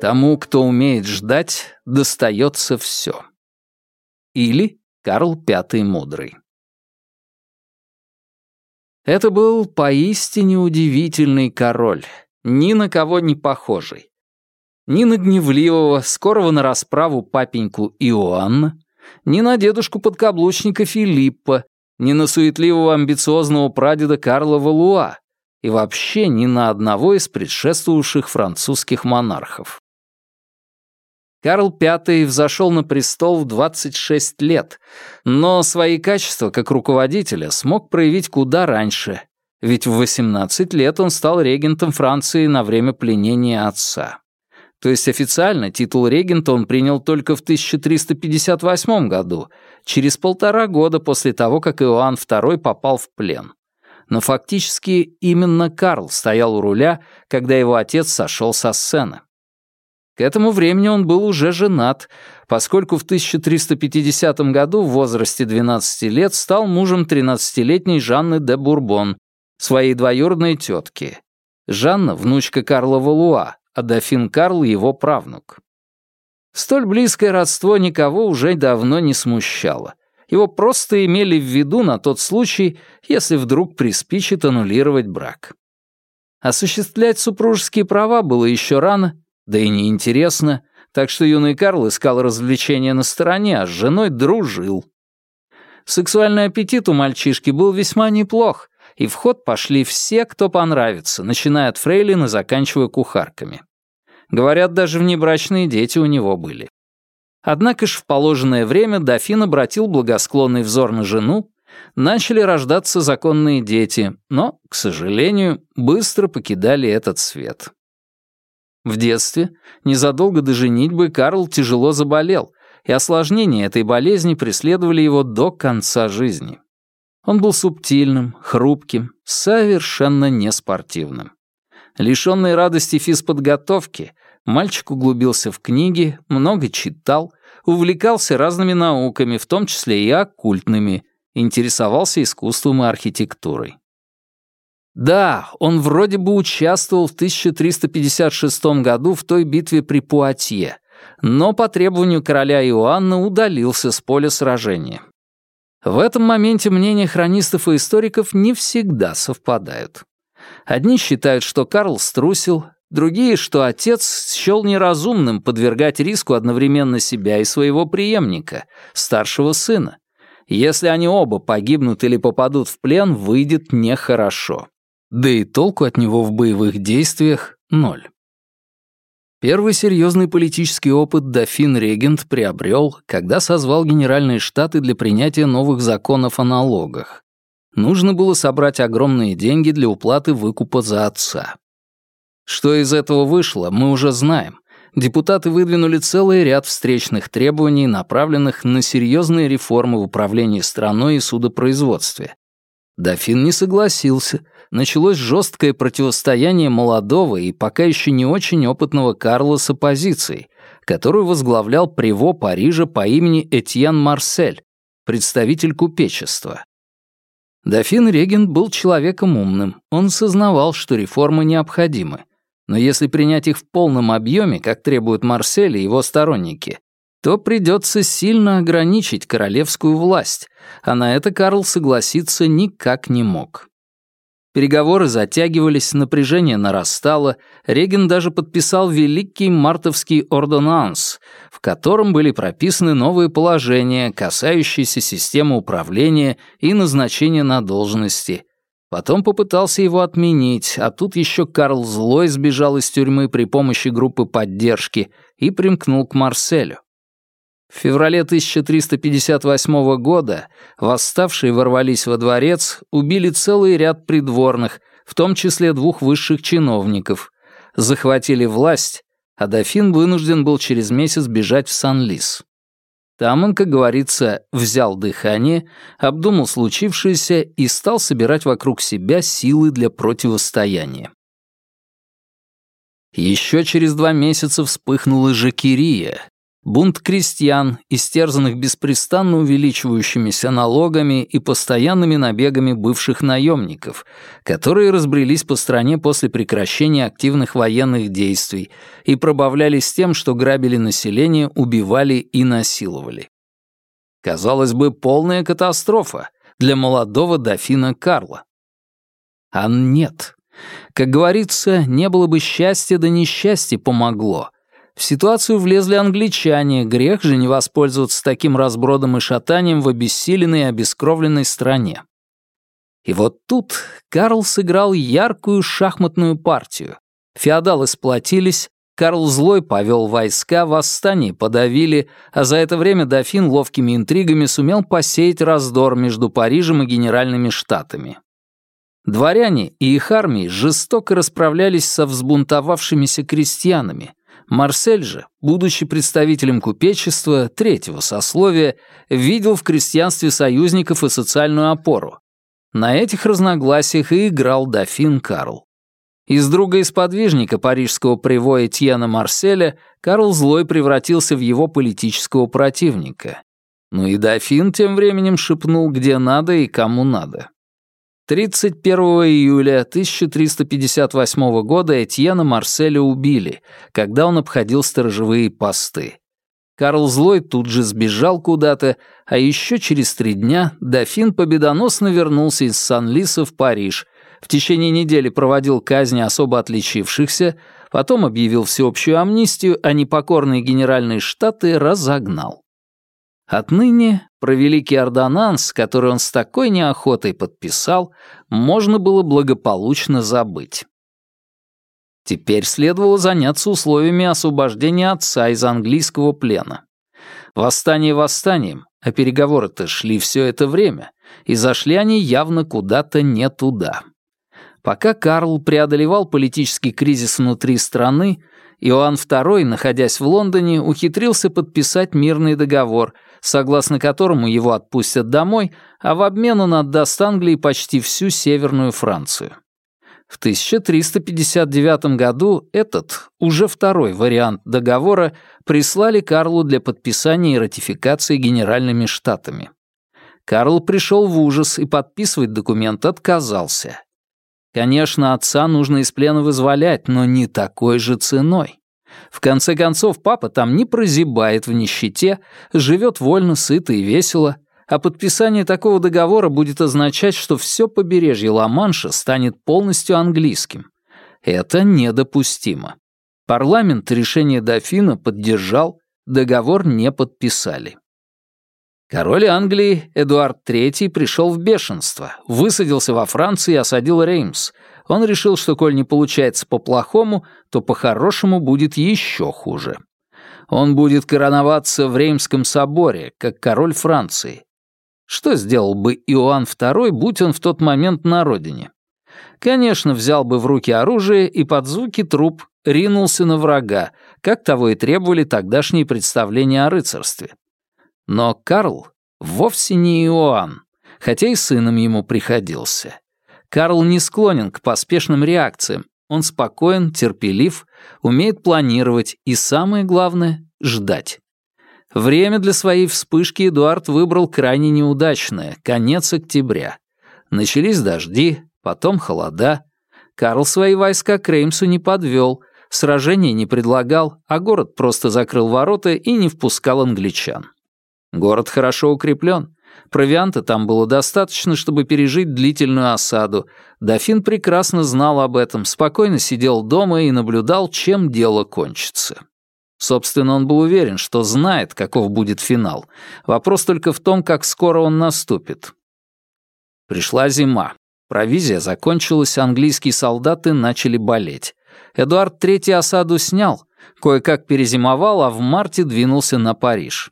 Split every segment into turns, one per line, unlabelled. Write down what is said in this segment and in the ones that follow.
Тому, кто умеет ждать, достается все. Или Карл V Мудрый. Это был поистине удивительный король, ни на кого не похожий. Ни на гневливого, скорого на расправу папеньку Иоанна, ни на дедушку-подкаблучника Филиппа, ни на суетливого амбициозного прадеда Карла Валуа и вообще ни на одного из предшествовавших французских монархов. Карл V взошел на престол в 26 лет, но свои качества как руководителя смог проявить куда раньше, ведь в 18 лет он стал регентом Франции на время пленения отца. То есть официально титул регента он принял только в 1358 году, через полтора года после того, как Иоанн II попал в плен. Но фактически именно Карл стоял у руля, когда его отец сошел со сцены. К этому времени он был уже женат, поскольку в 1350 году в возрасте 12 лет стал мужем 13-летней Жанны де Бурбон, своей двоюродной тетки. Жанна — внучка Карла Валуа, а дофин Карл — его правнук. Столь близкое родство никого уже давно не смущало. Его просто имели в виду на тот случай, если вдруг приспичит аннулировать брак. Осуществлять супружеские права было еще рано, да и неинтересно, так что юный Карл искал развлечения на стороне, а с женой дружил. Сексуальный аппетит у мальчишки был весьма неплох, и в ход пошли все, кто понравится, начиная от фрейлин и заканчивая кухарками. Говорят, даже внебрачные дети у него были. Однако ж в положенное время дофин обратил благосклонный взор на жену, начали рождаться законные дети, но, к сожалению, быстро покидали этот свет. В детстве, незадолго до женитьбы, Карл тяжело заболел, и осложнения этой болезни преследовали его до конца жизни. Он был субтильным, хрупким, совершенно неспортивным. Лишённый радости физподготовки, мальчик углубился в книги, много читал, увлекался разными науками, в том числе и оккультными, интересовался искусством и архитектурой. Да, он вроде бы участвовал в 1356 году в той битве при Пуатье, но по требованию короля Иоанна удалился с поля сражения. В этом моменте мнения хронистов и историков не всегда совпадают. Одни считают, что Карл струсил, другие, что отец счел неразумным подвергать риску одновременно себя и своего преемника, старшего сына. Если они оба погибнут или попадут в плен, выйдет нехорошо. Да и толку от него в боевых действиях — ноль. Первый серьезный политический опыт дофин-регент приобрел, когда созвал Генеральные Штаты для принятия новых законов о налогах. Нужно было собрать огромные деньги для уплаты выкупа за отца. Что из этого вышло, мы уже знаем. Депутаты выдвинули целый ряд встречных требований, направленных на серьезные реформы в управлении страной и судопроизводстве. Дофин не согласился. Началось жесткое противостояние молодого и пока еще не очень опытного Карла с оппозицией, которую возглавлял приво Парижа по имени Этьен Марсель, представитель купечества. Дофин Реген был человеком умным. Он сознавал, что реформы необходимы. Но если принять их в полном объеме, как требуют Марсель и его сторонники, то придется сильно ограничить королевскую власть, а на это Карл согласиться никак не мог. Переговоры затягивались, напряжение нарастало, Реген даже подписал Великий Мартовский ордонанс, в котором были прописаны новые положения, касающиеся системы управления и назначения на должности. Потом попытался его отменить, а тут еще Карл Злой сбежал из тюрьмы при помощи группы поддержки и примкнул к Марселю. В феврале 1358 года восставшие ворвались во дворец, убили целый ряд придворных, в том числе двух высших чиновников, захватили власть, а дофин вынужден был через месяц бежать в Сан-Лис. Там он, как говорится, взял дыхание, обдумал случившееся и стал собирать вокруг себя силы для противостояния. Еще через два месяца вспыхнула Жакирия, Бунт крестьян, истерзанных беспрестанно увеличивающимися налогами и постоянными набегами бывших наемников, которые разбрелись по стране после прекращения активных военных действий и пробавлялись тем, что грабили население, убивали и насиловали. Казалось бы, полная катастрофа для молодого дофина Карла. А нет. Как говорится, не было бы счастья, да несчастье помогло — в ситуацию влезли англичане, грех же не воспользоваться таким разбродом и шатанием в обессиленной и обескровленной стране. И вот тут Карл сыграл яркую шахматную партию. Феодалы сплотились, Карл Злой повел войска, восстание подавили, а за это время дофин ловкими интригами сумел посеять раздор между Парижем и Генеральными Штатами. Дворяне и их армии жестоко расправлялись со взбунтовавшимися крестьянами, Марсель же, будучи представителем купечества третьего сословия, видел в крестьянстве союзников и социальную опору. На этих разногласиях и играл дофин Карл. Из друга исподвижника парижского привоя Тьена Марселя Карл Злой превратился в его политического противника. Ну и дофин тем временем шепнул, где надо и кому надо. 31 июля 1358 года Этьена Марселя убили, когда он обходил сторожевые посты. Карл Злой тут же сбежал куда-то, а еще через три дня дофин победоносно вернулся из Сан-Лиса в Париж, в течение недели проводил казни особо отличившихся, потом объявил всеобщую амнистию, а непокорные генеральные штаты разогнал. Отныне про великий ордонанс, который он с такой неохотой подписал, можно было благополучно забыть. Теперь следовало заняться условиями освобождения отца из английского плена. Восстание восстанием, а переговоры-то шли все это время, и зашли они явно куда-то не туда. Пока Карл преодолевал политический кризис внутри страны, Иоанн II, находясь в Лондоне, ухитрился подписать мирный договор, согласно которому его отпустят домой, а в обмен он отдаст Англии почти всю Северную Францию. В 1359 году этот, уже второй вариант договора, прислали Карлу для подписания и ратификации Генеральными Штатами. Карл пришел в ужас и подписывать документ отказался. Конечно, отца нужно из плена вызволять, но не такой же ценой. В конце концов, папа там не прозябает в нищете, живет вольно, сыто и весело, а подписание такого договора будет означать, что все побережье Ла-Манша станет полностью английским. Это недопустимо. Парламент решение дофина поддержал, договор не подписали. Король Англии Эдуард III пришел в бешенство, высадился во Франции и осадил Реймс. Он решил, что коль не получается по-плохому, то по-хорошему будет еще хуже. Он будет короноваться в Реймском соборе, как король Франции. Что сделал бы Иоанн II, будь он в тот момент на родине? Конечно, взял бы в руки оружие и под звуки труп ринулся на врага, как того и требовали тогдашние представления о рыцарстве. Но Карл вовсе не Иоанн, хотя и сыном ему приходился. Карл не склонен к поспешным реакциям. Он спокоен, терпелив, умеет планировать и, самое главное, ждать. Время для своей вспышки Эдуард выбрал крайне неудачное — конец октября. Начались дожди, потом холода. Карл свои войска к Реймсу не подвел, сражения не предлагал, а город просто закрыл ворота и не впускал англичан. Город хорошо укреплен. Провианта там было достаточно, чтобы пережить длительную осаду. Дофин прекрасно знал об этом, спокойно сидел дома и наблюдал, чем дело кончится. Собственно, он был уверен, что знает, каков будет финал. Вопрос только в том, как скоро он наступит. Пришла зима. Провизия закончилась, английские солдаты начали болеть. Эдуард III осаду снял, кое-как перезимовал, а в марте двинулся на Париж.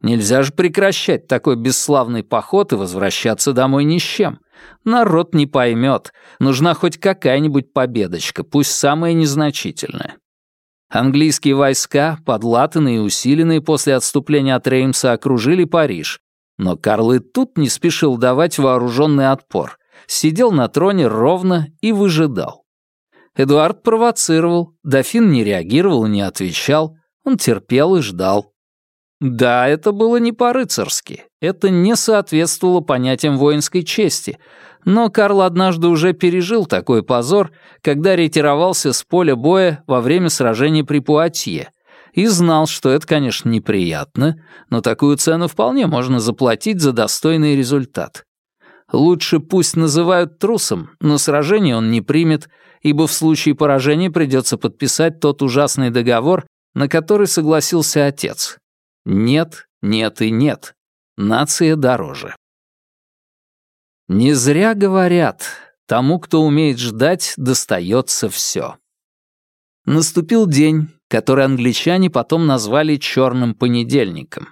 Нельзя же прекращать такой бесславный поход и возвращаться домой ни с чем. Народ не поймет. Нужна хоть какая-нибудь победочка, пусть самая незначительная. Английские войска, подлатанные и усиленные после отступления от Реймса, окружили Париж. Но Карл и тут не спешил давать вооруженный отпор. Сидел на троне ровно и выжидал. Эдуард провоцировал, дофин не реагировал и не отвечал. Он терпел и ждал. Да, это было не по-рыцарски, это не соответствовало понятиям воинской чести, но Карл однажды уже пережил такой позор, когда ретировался с поля боя во время сражения при Пуатье, и знал, что это, конечно, неприятно, но такую цену вполне можно заплатить за достойный результат. Лучше пусть называют трусом, но сражение он не примет, ибо в случае поражения придется подписать тот ужасный договор, на который согласился отец. Нет, нет и нет. Нация дороже. Не зря говорят, тому, кто умеет ждать, достается все. Наступил день, который англичане потом назвали «черным понедельником».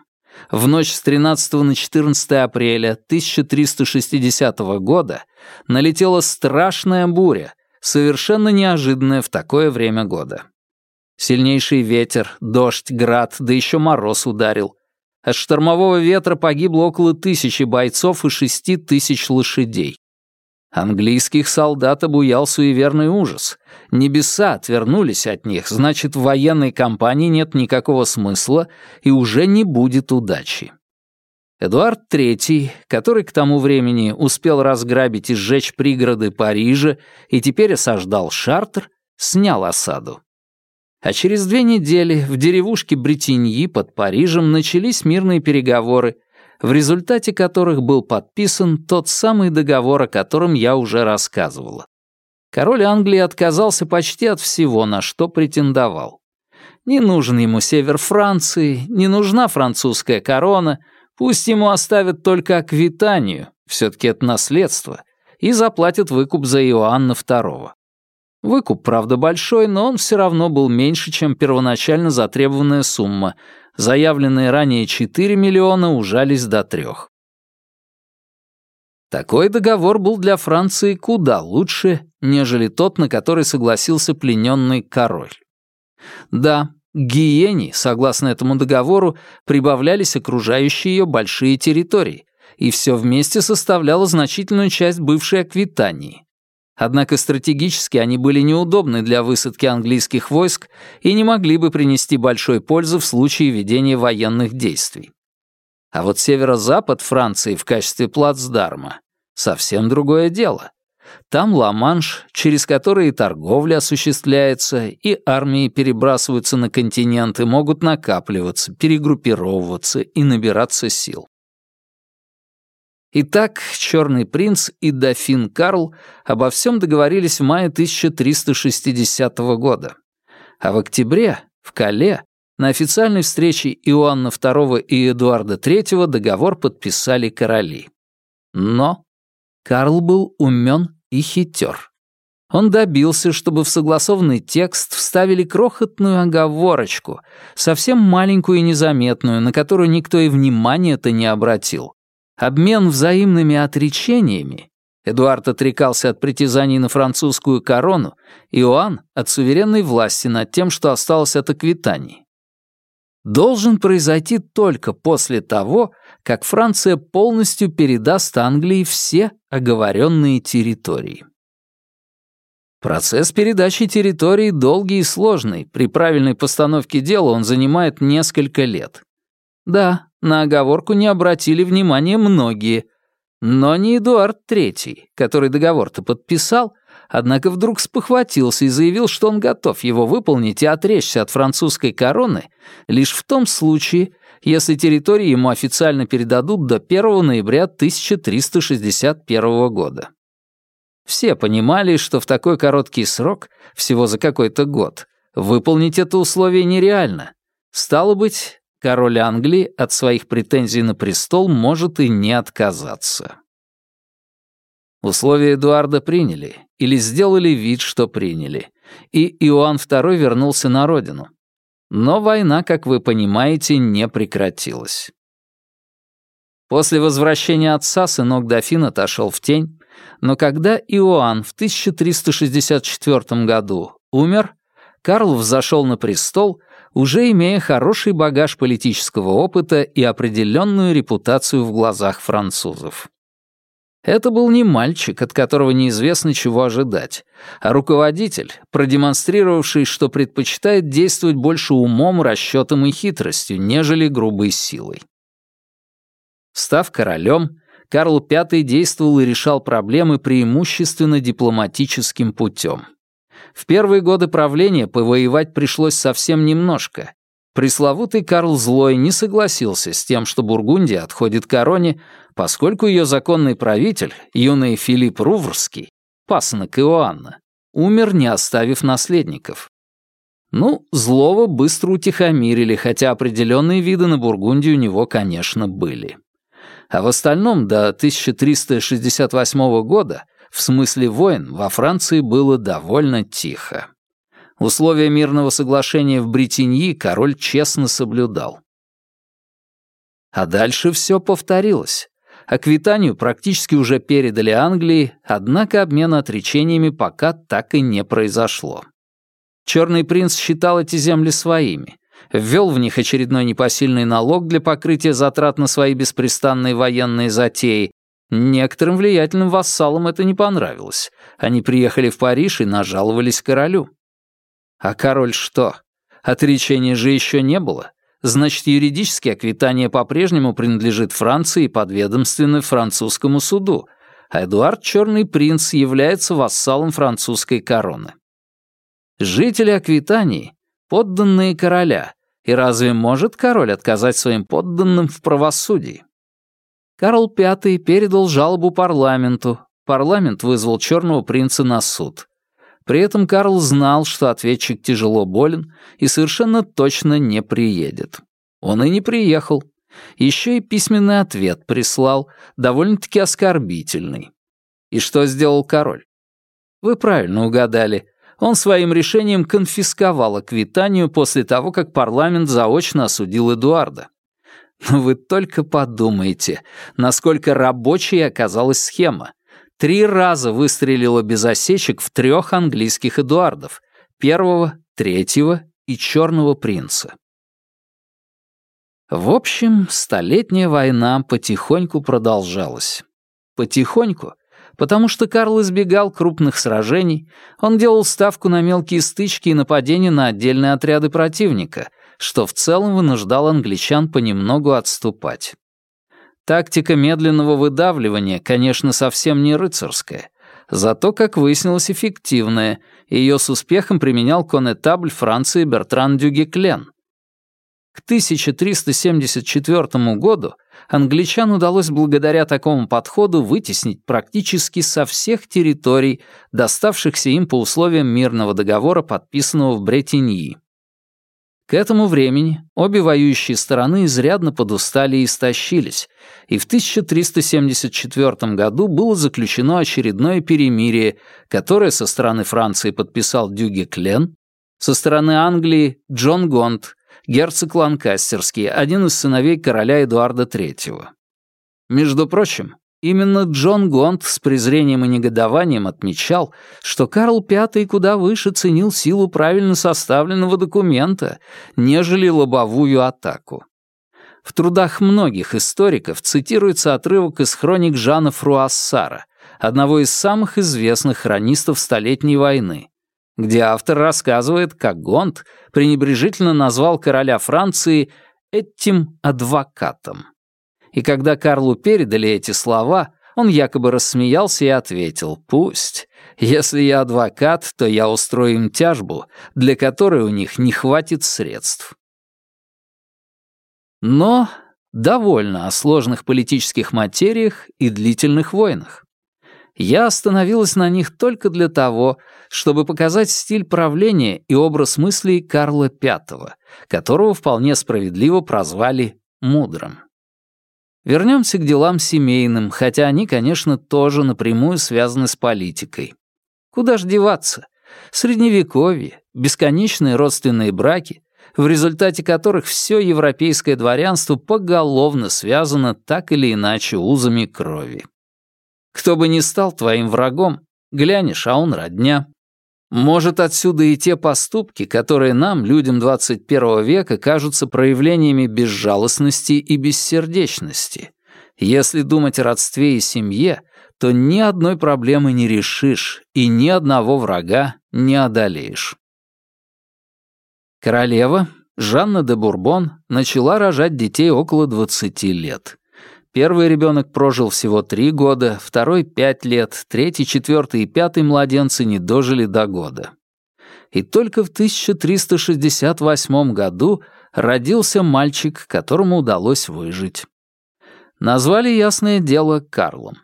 В ночь с 13 на 14 апреля 1360 года налетела страшная буря, совершенно неожиданная в такое время года. Сильнейший ветер, дождь, град, да еще мороз ударил. От штормового ветра погибло около тысячи бойцов и шести тысяч лошадей. Английских солдат обуял суеверный ужас. Небеса отвернулись от них, значит, в военной кампании нет никакого смысла и уже не будет удачи. Эдуард III, который к тому времени успел разграбить и сжечь пригороды Парижа и теперь осаждал Шартр, снял осаду. А через две недели в деревушке Бретиньи под Парижем начались мирные переговоры, в результате которых был подписан тот самый договор, о котором я уже рассказывала. Король Англии отказался почти от всего, на что претендовал. Не нужен ему север Франции, не нужна французская корона, пусть ему оставят только Аквитанию, все-таки это наследство, и заплатят выкуп за Иоанна II. Выкуп, правда, большой, но он все равно был меньше, чем первоначально затребованная сумма. Заявленные ранее 4 миллиона ужались до трех. Такой договор был для Франции куда лучше, нежели тот, на который согласился плененный король. Да, Гиене, согласно этому договору, прибавлялись окружающие ее большие территории, и все вместе составляло значительную часть бывшей Аквитании. Однако стратегически они были неудобны для высадки английских войск и не могли бы принести большой пользы в случае ведения военных действий. А вот северо-запад Франции в качестве плацдарма — совсем другое дело. Там Ла-Манш, через который и торговля осуществляется, и армии перебрасываются на континенты, могут накапливаться, перегруппировываться и набираться сил. Итак, Черный принц и дофин Карл обо всем договорились в мае 1360 года. А в октябре, в Кале, на официальной встрече Иоанна II и Эдуарда III договор подписали короли. Но Карл был умен и хитер. Он добился, чтобы в согласованный текст вставили крохотную оговорочку, совсем маленькую и незаметную, на которую никто и внимания-то не обратил. Обмен взаимными отречениями Эдуард отрекался от притязаний на французскую корону, Иоанн — от суверенной власти над тем, что осталось от Аквитании. Должен произойти только после того, как Франция полностью передаст Англии все оговоренные территории. Процесс передачи территорий долгий и сложный, при правильной постановке дела он занимает несколько лет. Да, на оговорку не обратили внимания многие, но не Эдуард III, который договор-то подписал, однако вдруг спохватился и заявил, что он готов его выполнить и отречься от французской короны лишь в том случае, если территории ему официально передадут до 1 ноября 1361 года. Все понимали, что в такой короткий срок, всего за какой-то год, выполнить это условие нереально. Стало быть, король Англии от своих претензий на престол может и не отказаться. Условия Эдуарда приняли, или сделали вид, что приняли, и Иоанн II вернулся на родину. Но война, как вы понимаете, не прекратилась. После возвращения отца сынок дофин отошел в тень, но когда Иоанн в 1364 году умер, Карл взошел на престол уже имея хороший багаж политического опыта и определенную репутацию в глазах французов. Это был не мальчик, от которого неизвестно чего ожидать, а руководитель, продемонстрировавший, что предпочитает действовать больше умом, расчетом и хитростью, нежели грубой силой. Став королем, Карл V действовал и решал проблемы преимущественно дипломатическим путем. В первые годы правления повоевать пришлось совсем немножко, Пресловутый Карл Злой не согласился с тем, что Бургундия отходит короне, поскольку ее законный правитель, юный Филипп Руврский, пасынок Иоанна, умер, не оставив наследников. Ну, злого быстро утихомирили, хотя определенные виды на Бургундию у него, конечно, были. А в остальном до 1368 года, в смысле войн, во Франции было довольно тихо. Условия мирного соглашения в Бритиньи король честно соблюдал. А дальше все повторилось. Аквитанию практически уже передали Англии, однако обмена отречениями пока так и не произошло. Черный принц считал эти земли своими, ввел в них очередной непосильный налог для покрытия затрат на свои беспрестанные военные затеи. Некоторым влиятельным вассалам это не понравилось. Они приехали в Париж и нажаловались королю. А король что? Отречения же еще не было. Значит, юридически Аквитания по-прежнему принадлежит Франции и подведомственна французскому суду, а Эдуард Черный Принц является вассалом французской короны. Жители Аквитании — подданные короля, и разве может король отказать своим подданным в правосудии? Карл V передал жалобу парламенту, парламент вызвал Черного Принца на суд. При этом Карл знал, что ответчик тяжело болен и совершенно точно не приедет. Он и не приехал. Еще и письменный ответ прислал, довольно-таки оскорбительный. И что сделал король? Вы правильно угадали. Он своим решением конфисковал Аквитанию после того, как парламент заочно осудил Эдуарда. Но вы только подумайте, насколько рабочей оказалась схема три раза выстрелила без осечек в трех английских Эдуардов — первого, третьего и черного принца. В общем, Столетняя война потихоньку продолжалась. Потихоньку, потому что Карл избегал крупных сражений, он делал ставку на мелкие стычки и нападения на отдельные отряды противника, что в целом вынуждал англичан понемногу отступать. Тактика медленного выдавливания, конечно, совсем не рыцарская, зато, как выяснилось, эффективная, и ее с успехом применял конетабль Франции Бертран Дюгеклен. К 1374 году англичан удалось благодаря такому подходу вытеснить практически со всех территорий, доставшихся им по условиям мирного договора, подписанного в Бретеньи. К этому времени обе воюющие стороны изрядно подустали и истощились, и в 1374 году было заключено очередное перемирие, которое со стороны Франции подписал Дюге Клен, со стороны Англии Джон Гонт, герцог Ланкастерский, один из сыновей короля Эдуарда III. Между прочим, Именно Джон Гонт с презрением и негодованием отмечал, что Карл V куда выше ценил силу правильно составленного документа, нежели лобовую атаку. В трудах многих историков цитируется отрывок из хроник Жана Фруассара, одного из самых известных хронистов Столетней войны, где автор рассказывает, как Гонт пренебрежительно назвал короля Франции «этим адвокатом» и когда Карлу передали эти слова, он якобы рассмеялся и ответил «Пусть. Если я адвокат, то я устрою им тяжбу, для которой у них не хватит средств». Но довольно о сложных политических материях и длительных войнах. Я остановилась на них только для того, чтобы показать стиль правления и образ мыслей Карла V, которого вполне справедливо прозвали «мудрым». Вернемся к делам семейным, хотя они, конечно, тоже напрямую связаны с политикой. Куда ж деваться? Средневековье, бесконечные родственные браки, в результате которых все европейское дворянство поголовно связано так или иначе узами крови. Кто бы ни стал твоим врагом, глянешь, а он родня. Может, отсюда и те поступки, которые нам, людям 21 века, кажутся проявлениями безжалостности и бессердечности. Если думать о родстве и семье, то ни одной проблемы не решишь и ни одного врага не одолеешь. Королева, Жанна де Бурбон, начала рожать детей около 20 лет. Первый ребенок прожил всего три года, второй — пять лет, третий, четвертый и пятый младенцы не дожили до года. И только в 1368 году родился мальчик, которому удалось выжить. Назвали ясное дело Карлом.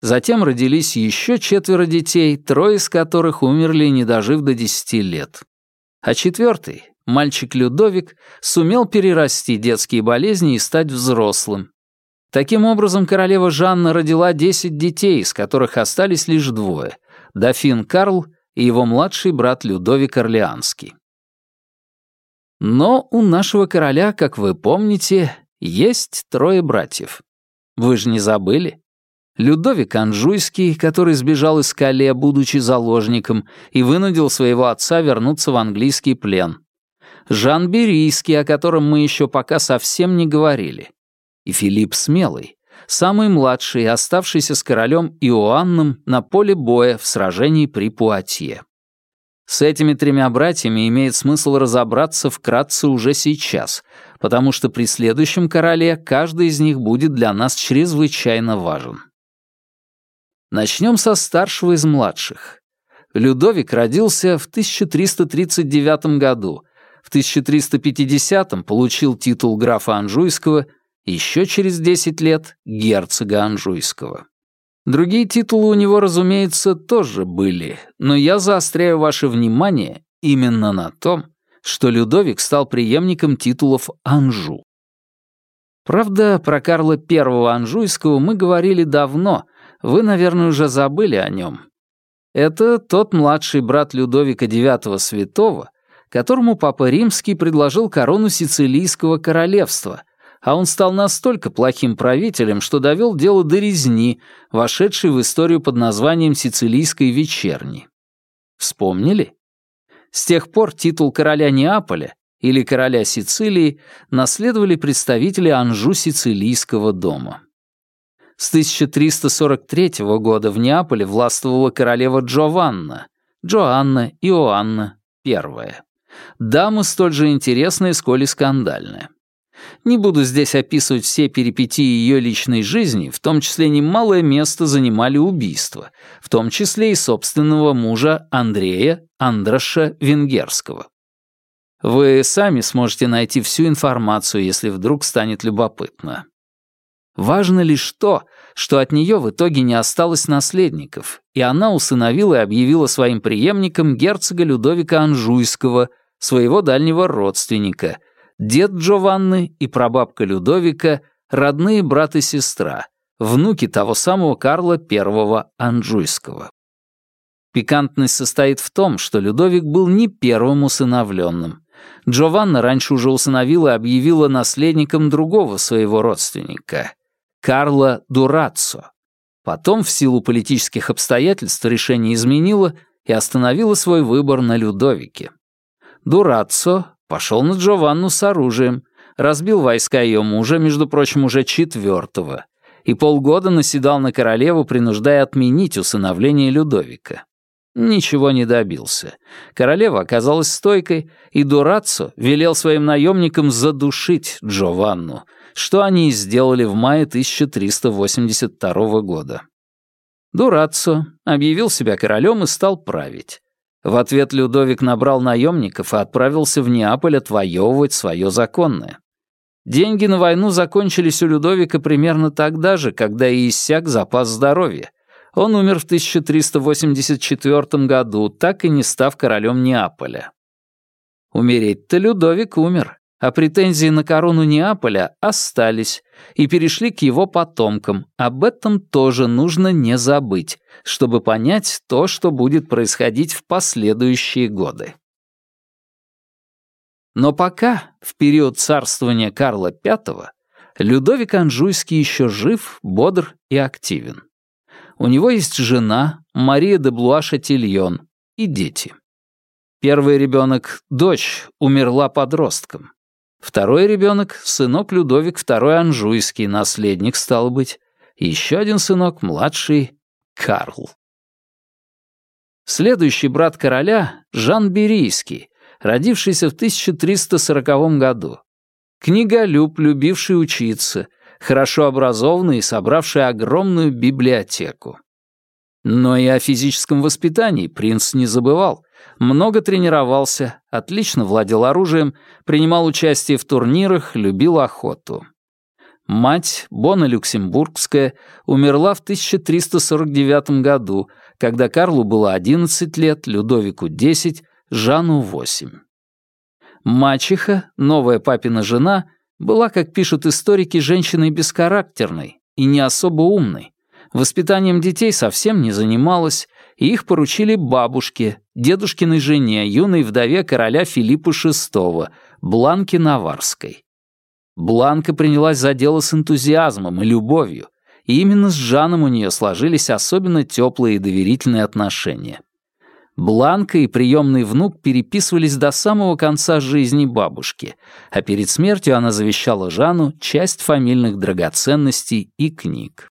Затем родились еще четверо детей, трое из которых умерли, не дожив до десяти лет. А четвертый, мальчик Людовик, сумел перерасти детские болезни и стать взрослым. Таким образом, королева Жанна родила десять детей, из которых остались лишь двое — дофин Карл и его младший брат Людовик Орлеанский. Но у нашего короля, как вы помните, есть трое братьев. Вы же не забыли? Людовик Анжуйский, который сбежал из Кале, будучи заложником, и вынудил своего отца вернуться в английский плен. Жан Берийский, о котором мы еще пока совсем не говорили. И Филипп Смелый, самый младший, оставшийся с королем Иоанном на поле боя в сражении при Пуатье. С этими тремя братьями имеет смысл разобраться вкратце уже сейчас, потому что при следующем короле каждый из них будет для нас чрезвычайно важен. Начнем со старшего из младших. Людовик родился в 1339 году, в 1350 получил титул графа Анжуйского, еще через 10 лет — герцога Анжуйского. Другие титулы у него, разумеется, тоже были, но я заостряю ваше внимание именно на том, что Людовик стал преемником титулов Анжу. Правда, про Карла I Анжуйского мы говорили давно, вы, наверное, уже забыли о нем. Это тот младший брат Людовика IX Святого, которому Папа Римский предложил корону Сицилийского королевства — а он стал настолько плохим правителем, что довел дело до резни, вошедшей в историю под названием «Сицилийской вечерни». Вспомнили? С тех пор титул короля Неаполя или короля Сицилии наследовали представители Анжу-Сицилийского дома. С 1343 года в Неаполе властвовала королева Джованна, Джоанна Иоанна I. Дама столь же интересная, сколь и скандальная. Не буду здесь описывать все перипетии ее личной жизни, в том числе немалое место занимали убийства, в том числе и собственного мужа Андрея Андраша Венгерского. Вы сами сможете найти всю информацию, если вдруг станет любопытно. Важно лишь то, что от нее в итоге не осталось наследников, и она усыновила и объявила своим преемником герцога Людовика Анжуйского, своего дальнего родственника — дед Джованны и прабабка Людовика — родные брат и сестра, внуки того самого Карла I Анжуйского. Пикантность состоит в том, что Людовик был не первым усыновленным. Джованна раньше уже усыновила и объявила наследником другого своего родственника — Карла Дураццо. Потом, в силу политических обстоятельств, решение изменила и остановила свой выбор на Людовике. Дураццо Пошел на Джованну с оружием, разбил войска ее мужа, между прочим, уже четвертого, и полгода наседал на королеву, принуждая отменить усыновление Людовика. Ничего не добился. Королева оказалась стойкой, и Дураццо велел своим наемникам задушить Джованну, что они и сделали в мае 1382 года. Дураццо объявил себя королем и стал править. В ответ Людовик набрал наемников и отправился в Неаполь отвоевывать свое законное. Деньги на войну закончились у Людовика примерно тогда же, когда и иссяк запас здоровья. Он умер в 1384 году, так и не став королем Неаполя. Умереть-то Людовик умер, а претензии на корону Неаполя остались и перешли к его потомкам. Об этом тоже нужно не забыть, чтобы понять то, что будет происходить в последующие годы. Но пока, в период царствования Карла V, Людовик Анжуйский еще жив, бодр и активен. У него есть жена, Мария де Блуа-Шатильон, и дети. Первый ребенок, дочь, умерла подростком. Второй ребенок — сынок Людовик II Анжуйский, наследник, стал быть. Еще один сынок, младший, Карл. Следующий брат короля — Жан Берийский, родившийся в 1340 году. Книголюб, любивший учиться, хорошо образованный и собравший огромную библиотеку. Но и о физическом воспитании принц не забывал. Много тренировался, отлично владел оружием, принимал участие в турнирах, любил охоту. Мать, Бона Люксембургская, умерла в 1349 году, когда Карлу было 11 лет, Людовику 10, Жану 8. Мачеха, новая папина жена, была, как пишут историки, женщиной бесхарактерной и не особо умной. Воспитанием детей совсем не занималась, их поручили бабушке, дедушкиной жене, юной вдове короля Филиппа VI, Бланке Наварской. Бланка принялась за дело с энтузиазмом и любовью, и именно с Жаном у нее сложились особенно теплые и доверительные отношения. Бланка и приемный внук переписывались до самого конца жизни бабушки, а перед смертью она завещала Жану часть фамильных драгоценностей и книг.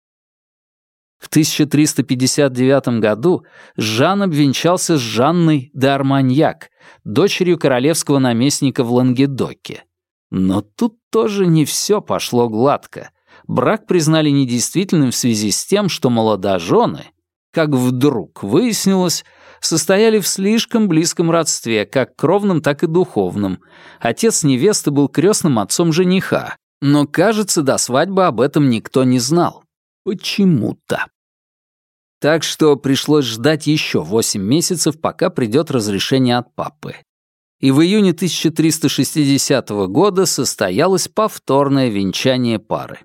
В 1359 году Жан обвенчался с Жанной де Арманьяк, дочерью королевского наместника в Лангедоке. Но тут тоже не все пошло гладко. Брак признали недействительным в связи с тем, что молодожены, как вдруг выяснилось, состояли в слишком близком родстве, как кровном, так и духовном. Отец невесты был крестным отцом жениха, но, кажется, до свадьбы об этом никто не знал. Почему-то. Так что пришлось ждать еще восемь месяцев, пока придет разрешение от папы. И в июне 1360 года состоялось повторное венчание пары.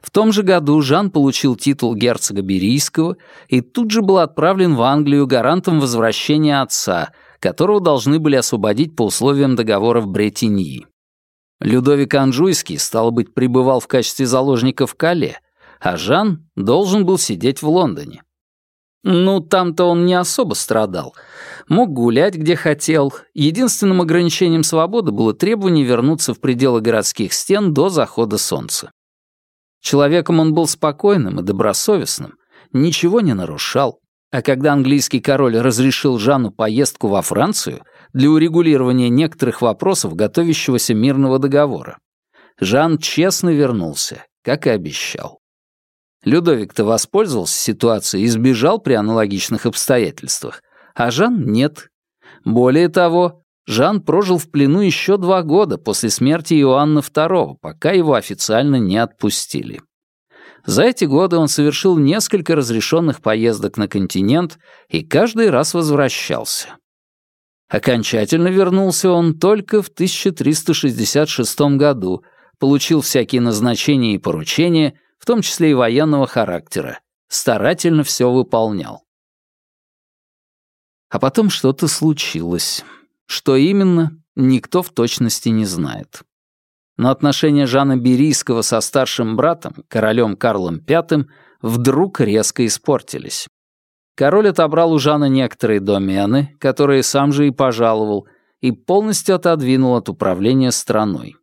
В том же году Жан получил титул герцога Берийского и тут же был отправлен в Англию гарантом возвращения отца, которого должны были освободить по условиям договора в Бретеньи. Людовик Анжуйский, стало быть, пребывал в качестве заложника в Кале, а Жан должен был сидеть в Лондоне. Ну, там-то он не особо страдал. Мог гулять, где хотел. Единственным ограничением свободы было требование вернуться в пределы городских стен до захода солнца. Человеком он был спокойным и добросовестным, ничего не нарушал. А когда английский король разрешил Жанну поездку во Францию для урегулирования некоторых вопросов готовящегося мирного договора, Жан честно вернулся, как и обещал. Людовик-то воспользовался ситуацией и сбежал при аналогичных обстоятельствах, а Жан нет. Более того, Жан прожил в плену еще два года после смерти Иоанна II, пока его официально не отпустили. За эти годы он совершил несколько разрешенных поездок на континент и каждый раз возвращался. Окончательно вернулся он только в 1366 году, получил всякие назначения и поручения, в том числе и военного характера, старательно все выполнял. А потом что-то случилось. Что именно, никто в точности не знает. Но отношения Жана Берийского со старшим братом, королем Карлом V, вдруг резко испортились. Король отобрал у Жана некоторые домены, которые сам же и пожаловал, и полностью отодвинул от управления страной.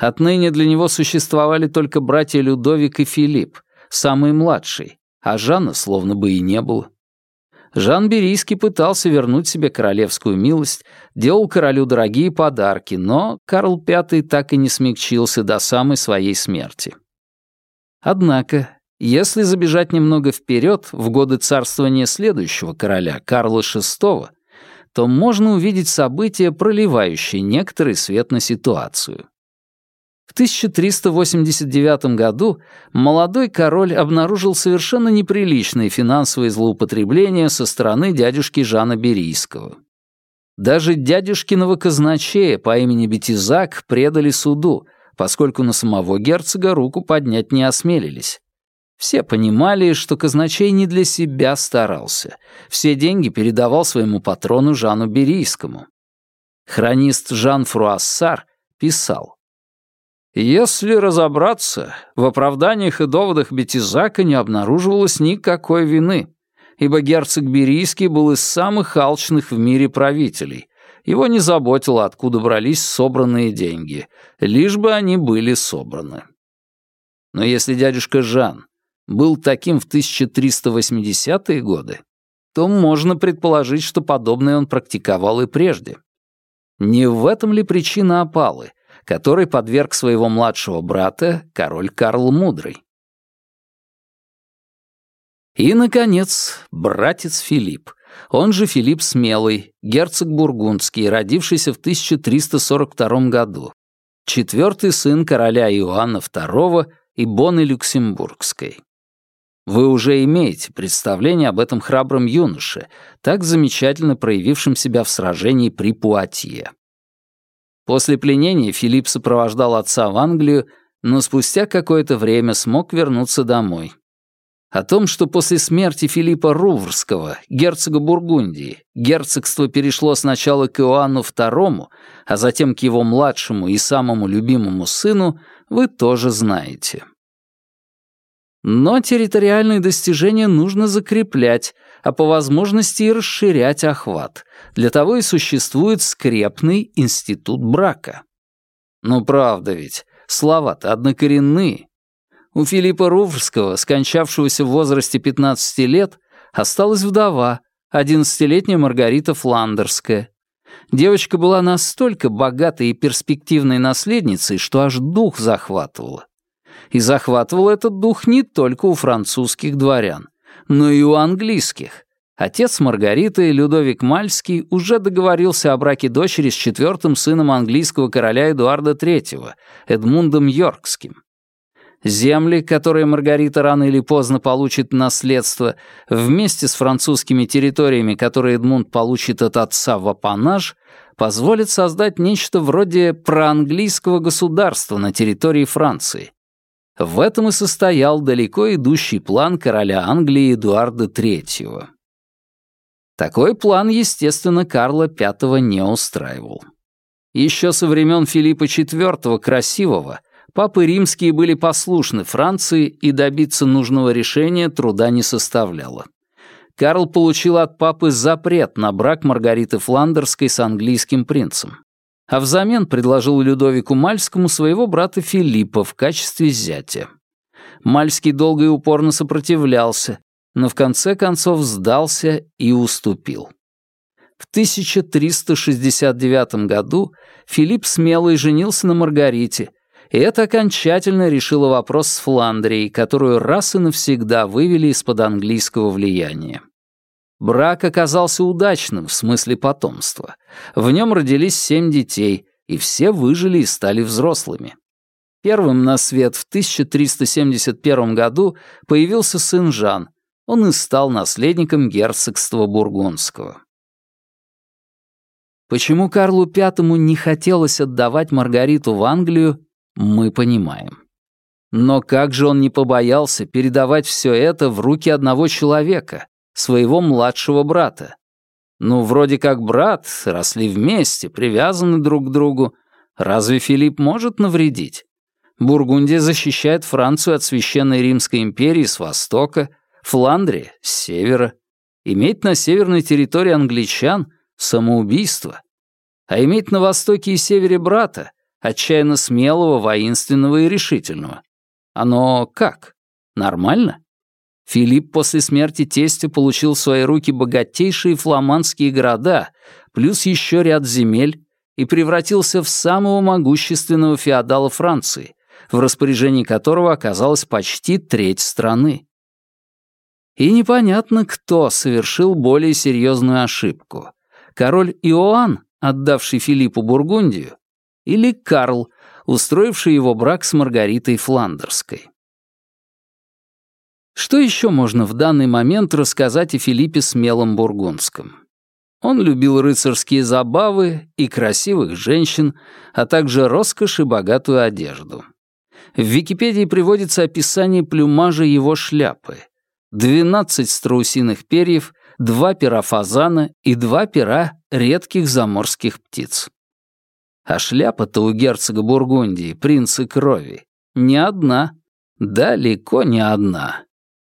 Отныне для него существовали только братья Людовик и Филипп, самый младший, а Жана словно бы и не было. Жан Берийский пытался вернуть себе королевскую милость, делал королю дорогие подарки, но Карл V так и не смягчился до самой своей смерти. Однако, если забежать немного вперед, в годы царствования следующего короля, Карла VI, то можно увидеть события, проливающие некоторый свет на ситуацию. В 1389 году молодой король обнаружил совершенно неприличные финансовые злоупотребления со стороны дядюшки Жана Берийского. Даже дядюшкиного казначея по имени Бетизак предали суду, поскольку на самого герцога руку поднять не осмелились. Все понимали, что казначей не для себя старался. Все деньги передавал своему патрону Жану Берийскому. Хронист Жан Фруассар писал, если разобраться, в оправданиях и доводах Бетизака не обнаруживалось никакой вины, ибо герцог Берийский был из самых алчных в мире правителей. Его не заботило, откуда брались собранные деньги, лишь бы они были собраны. Но если дядюшка Жан был таким в 1380-е годы, то можно предположить, что подобное он практиковал и прежде. Не в этом ли причина опалы, которой подверг своего младшего брата король Карл Мудрый? И, наконец, братец Филипп, он же Филипп Смелый, герцог Бургундский, родившийся в 1342 году, четвертый сын короля Иоанна II и Бонны Люксембургской. Вы уже имеете представление об этом храбром юноше, так замечательно проявившем себя в сражении при Пуатье. После пленения Филипп сопровождал отца в Англию, но спустя какое-то время смог вернуться домой. О том, что после смерти Филиппа Руврского, герцога Бургундии, герцогство перешло сначала к Иоанну II, а затем к его младшему и самому любимому сыну, вы тоже знаете. Но территориальные достижения нужно закреплять, а по возможности и расширять охват. Для того и существует скрепный институт брака. Ну правда ведь, слова-то однокоренные. У Филиппа Руврского, скончавшегося в возрасте 15 лет, осталась вдова, 11-летняя Маргарита Фландерская. Девочка была настолько богатой и перспективной наследницей, что аж дух захватывала. И захватывал этот дух не только у французских дворян, но и у английских. Отец Маргариты, Людовик Мальский, уже договорился о браке дочери с четвертым сыном английского короля Эдуарда III, Эдмундом Йоркским. Земли, которые Маргарита рано или поздно получит наследство, вместе с французскими территориями, которые Эдмунд получит от отца в апанаж, позволят создать нечто вроде проанглийского государства на территории Франции. В этом и состоял далеко идущий план короля Англии Эдуарда III. Такой план, естественно, Карла V не устраивал. Еще со времен Филиппа IV Красивого папы римские были послушны Франции, и добиться нужного решения труда не составляло. Карл получил от папы запрет на брак Маргариты Фландерской с английским принцем. А взамен предложил Людовику Мальскому своего брата Филиппа в качестве зятя. Мальский долго и упорно сопротивлялся, но в конце концов сдался и уступил. В 1369 году Филипп Смелый женился на Маргарите, и это окончательно решило вопрос с Фландрией, которую раз и навсегда вывели из-под английского влияния. Брак оказался удачным в смысле потомства. В нем родились семь детей, и все выжили и стали взрослыми. Первым на свет в 1371 году появился сын Жан. Он и стал наследником герцогства Бургундского. Почему Карлу V не хотелось отдавать Маргариту в Англию, мы понимаем. Но как же он не побоялся передавать все это в руки одного человека, своего младшего брата? Ну, вроде как брат, росли вместе, привязаны друг к другу. Разве Филипп может навредить? Бургундия защищает Францию от Священной Римской империи с востока, Фландрия — с севера. Иметь на северной территории англичан — самоубийство. А иметь на востоке и севере брата отчаянно смелого, воинственного и решительного. Оно как? Нормально? Филипп после смерти тестя получил в свои руки богатейшие фламандские города, плюс еще ряд земель, и превратился в самого могущественного феодала Франции, в распоряжении которого оказалась почти треть страны. И непонятно, кто совершил более серьезную ошибку. Король Иоанн, отдавший Филиппу Бургундию, или Карл, устроивший его брак с Маргаритой Фландерской. Что еще можно в данный момент рассказать о Филиппе Смелом Бургундском? Он любил рыцарские забавы и красивых женщин, а также роскошь и богатую одежду. В Википедии приводится описание плюмажа его шляпы. 12 страусиных перьев, два пера фазана и два пера редких заморских птиц. А шляпа-то у герцога Бургундии, принца крови, не одна, далеко не одна.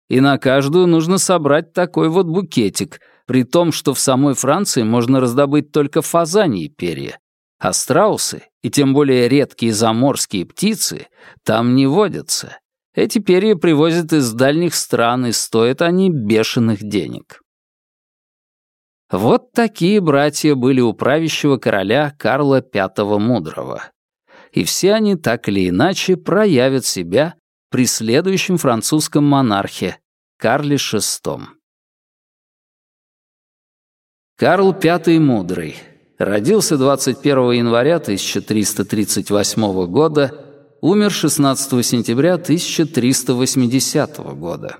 И на каждую нужно собрать такой вот букетик, при том, что в самой Франции можно раздобыть только фазаньи перья, а страусы, и тем более редкие заморские птицы, там не водятся. Эти перья привозят из дальних стран, и стоят они бешеных денег. Вот такие братья были у правящего короля Карла V Мудрого. И все они так или иначе проявят себя при следующем французском монархе Карле VI. Карл V Мудрый родился 21 января 1338 года, умер 16 сентября 1380 года.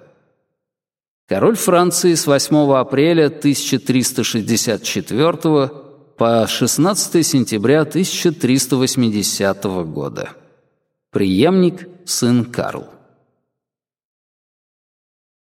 Король Франции с 8 апреля 1364 по 16 сентября 1380 года. Приемник сын Карл.